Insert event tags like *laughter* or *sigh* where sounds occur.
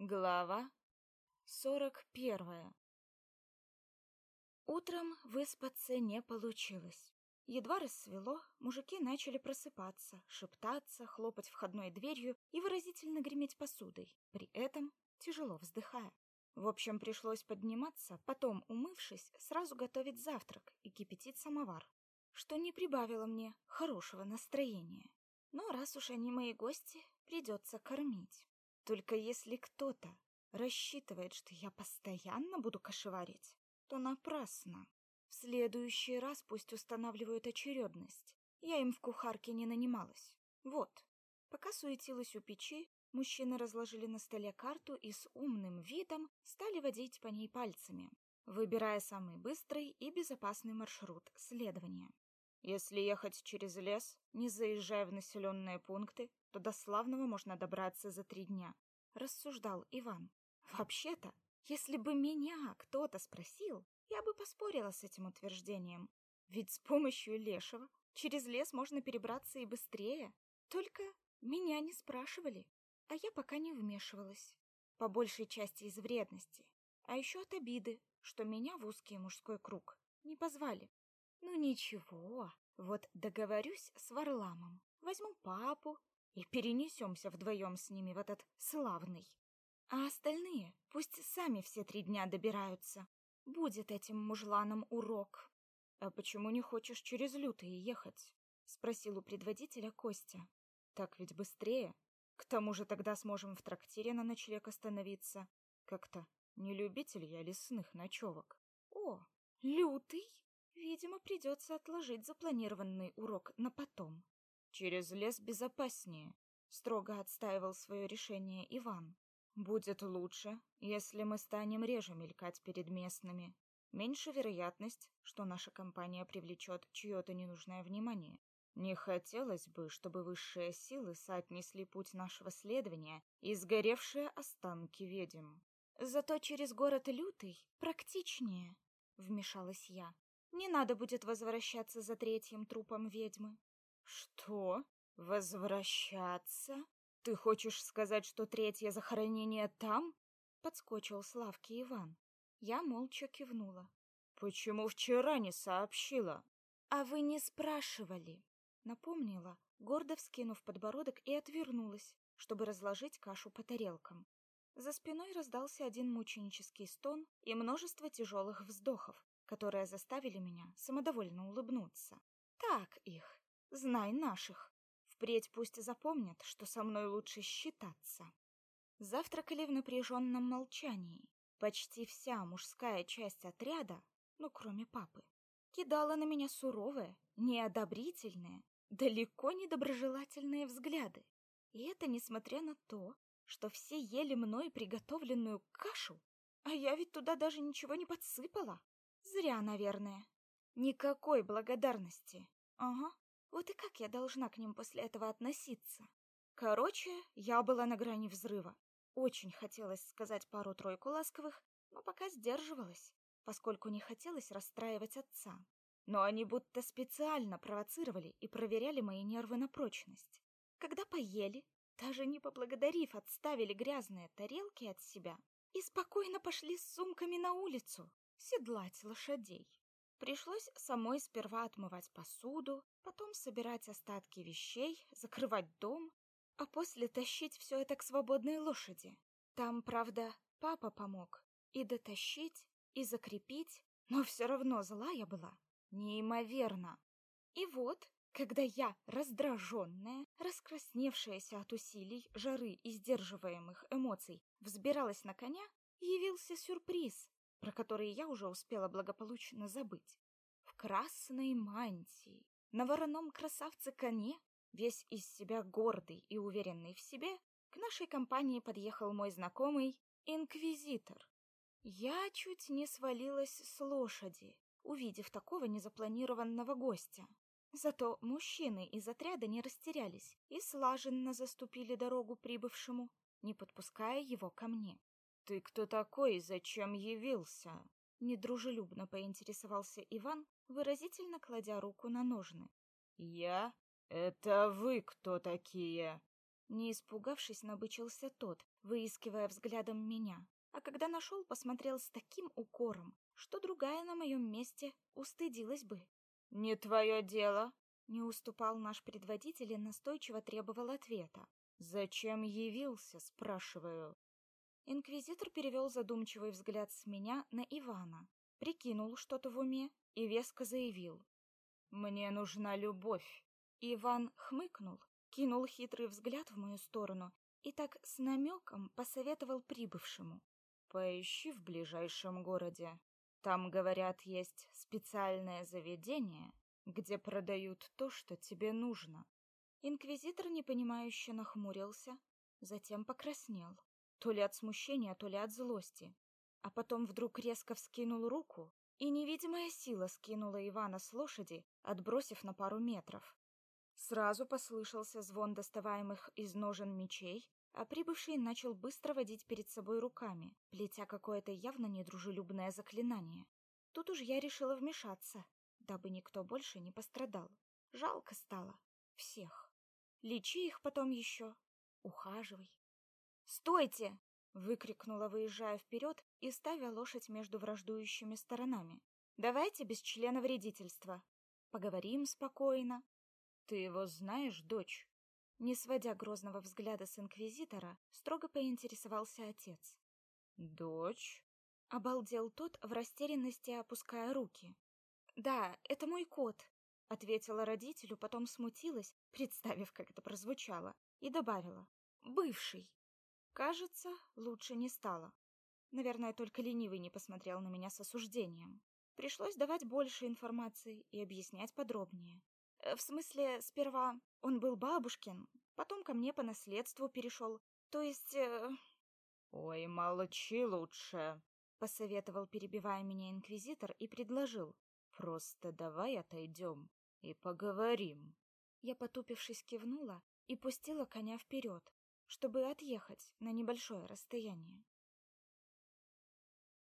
Глава сорок первая Утром выспаться не получилось. Едва рассвело, мужики начали просыпаться, шептаться, хлопать входной дверью и выразительно греметь посудой, при этом тяжело вздыхая. В общем, пришлось подниматься, потом, умывшись, сразу готовить завтрак и кипятить самовар, что не прибавило мне хорошего настроения. Но раз уж они мои гости, придется кормить. Только если кто-то рассчитывает, что я постоянно буду кошеварить, то напрасно. В следующий раз пусть устанавливают очередность. Я им в кухарке не нанималась. Вот. Пока суетилась у печи, мужчины разложили на столе карту и с умным видом стали водить по ней пальцами, выбирая самый быстрый и безопасный маршрут следования. Если ехать через лес, не заезжая в населенные пункты, то до Славного можно добраться за три дня, рассуждал Иван. Вообще-то, если бы меня кто-то спросил, я бы поспорила с этим утверждением. Ведь с помощью Лешего через лес можно перебраться и быстрее. Только меня не спрашивали, а я пока не вмешивалась. По большей части из вредности, а еще от обиды, что меня в узкий мужской круг не позвали. Ну ничего, вот договорюсь с Варламом, возьму папу и перенесемся вдвоем с ними в этот славный. А остальные пусть сами все три дня добираются. Будет этим мужланам урок. А почему не хочешь через лютые ехать? спросил у предводителя Костя. Так ведь быстрее. К тому же тогда сможем в трактире на ночлег остановиться. Как-то не любитель я лесных ночевок. О, лютый? Видимо, придется отложить запланированный урок на потом. Через лес безопаснее, строго отстаивал свое решение Иван. Будет лучше, если мы станем реже мелькать перед местными. Меньше вероятность, что наша компания привлечет чье-то ненужное внимание. Не хотелось бы, чтобы высшие силы соотнесли путь нашего следования и сгоревшие останки ведьм. Зато через город Лютый практичнее, вмешалась я. Не надо будет возвращаться за третьим трупом ведьмы. Что? Возвращаться? Ты хочешь сказать, что третье захоронение там? Подскочил Славки Иван. Я молча кивнула. Почему вчера не сообщила? А вы не спрашивали, напомнила, гордо вскинув подбородок и отвернулась, чтобы разложить кашу по тарелкам. За спиной раздался один мученический стон и множество тяжелых вздохов, которые заставили меня самодовольно улыбнуться. Так их, знай наших. Впредь пусть запомнят, что со мной лучше считаться. Завтракали в напряженном молчании. Почти вся мужская часть отряда, ну, кроме папы, кидала на меня суровые, неодобрительные, далеко не доброжелательные взгляды. И это несмотря на то, что все ели мной приготовленную кашу, а я ведь туда даже ничего не подсыпала. Зря, наверное. Никакой благодарности. Ага. Вот и как я должна к ним после этого относиться? Короче, я была на грани взрыва. Очень хотелось сказать пару-тройку ласковых, но пока сдерживалась, поскольку не хотелось расстраивать отца. Но они будто специально провоцировали и проверяли мои нервы на прочность. Когда поели, даже не поблагодарив, отставили грязные тарелки от себя и спокойно пошли с сумками на улицу седлать лошадей. Пришлось самой сперва отмывать посуду, потом собирать остатки вещей, *laughs* закрывать дом, а после тащить все это к свободной лошади. Там, правда, папа помог и дотащить, и закрепить, но все равно злая была, неимоверно. И вот, когда я, раздраженная, раскрасневшаяся от усилий, жары и сдерживаемых эмоций, взбиралась на коня, явился сюрприз про которые я уже успела благополучно забыть. В красной мантии, на вороном красавце-коне, весь из себя гордый и уверенный в себе, к нашей компании подъехал мой знакомый инквизитор. Я чуть не свалилась с лошади, увидев такого незапланированного гостя. Зато мужчины из отряда не растерялись и слаженно заступили дорогу прибывшему, не подпуская его ко мне. «Ты кто такой и зачем явился?» Недружелюбно поинтересовался Иван, выразительно кладя руку на ножны. «Я? Это вы кто такие?» Не испугавшись, набычился тот, выискивая взглядом меня. А когда нашел, посмотрел с таким укором, что другая на моем месте устыдилась бы. «Не твое дело!» Не уступал наш предводитель и настойчиво требовал ответа. «Зачем явился?» — спрашиваю. Инквизитор перевел задумчивый взгляд с меня на Ивана, прикинул что-то в уме и веско заявил. «Мне нужна любовь». Иван хмыкнул, кинул хитрый взгляд в мою сторону и так с намеком посоветовал прибывшему. «Поищи в ближайшем городе. Там, говорят, есть специальное заведение, где продают то, что тебе нужно. Инквизитор непонимающе нахмурился, затем покраснел, то ли от смущения, то ли от злости, а потом вдруг резко вскинул руку, и невидимая сила скинула Ивана с лошади, отбросив на пару метров. Сразу послышался звон доставаемых из ножен мечей, а прибывший начал быстро водить перед собой руками, плетя какое-то явно недружелюбное заклинание. Тут уж я решила вмешаться, дабы никто больше не пострадал. Жалко стало. Всех. Лечи их потом еще. Ухаживай. «Стойте!» — выкрикнула, выезжая вперед и ставя лошадь между враждующими сторонами. «Давайте без члена вредительства. Поговорим спокойно». «Ты его знаешь, дочь?» Не сводя грозного взгляда с инквизитора, строго поинтересовался отец. «Дочь?» — обалдел тот в растерянности, опуская руки. «Да, это мой кот», — ответила родителю, потом смутилась, представив, как это прозвучало, и добавила. «Бывший». Кажется, лучше не стало. Наверное, только ленивый не посмотрел на меня с осуждением. Пришлось давать больше информации и объяснять подробнее. Э, в смысле, сперва он был бабушкин, потом ко мне по наследству перешел. То есть... Э... «Ой, молчи лучше», — посоветовал, перебивая меня инквизитор, и предложил. «Просто давай отойдем и поговорим». Я, потупившись, кивнула и пустила коня вперед, чтобы отъехать на небольшое расстояние.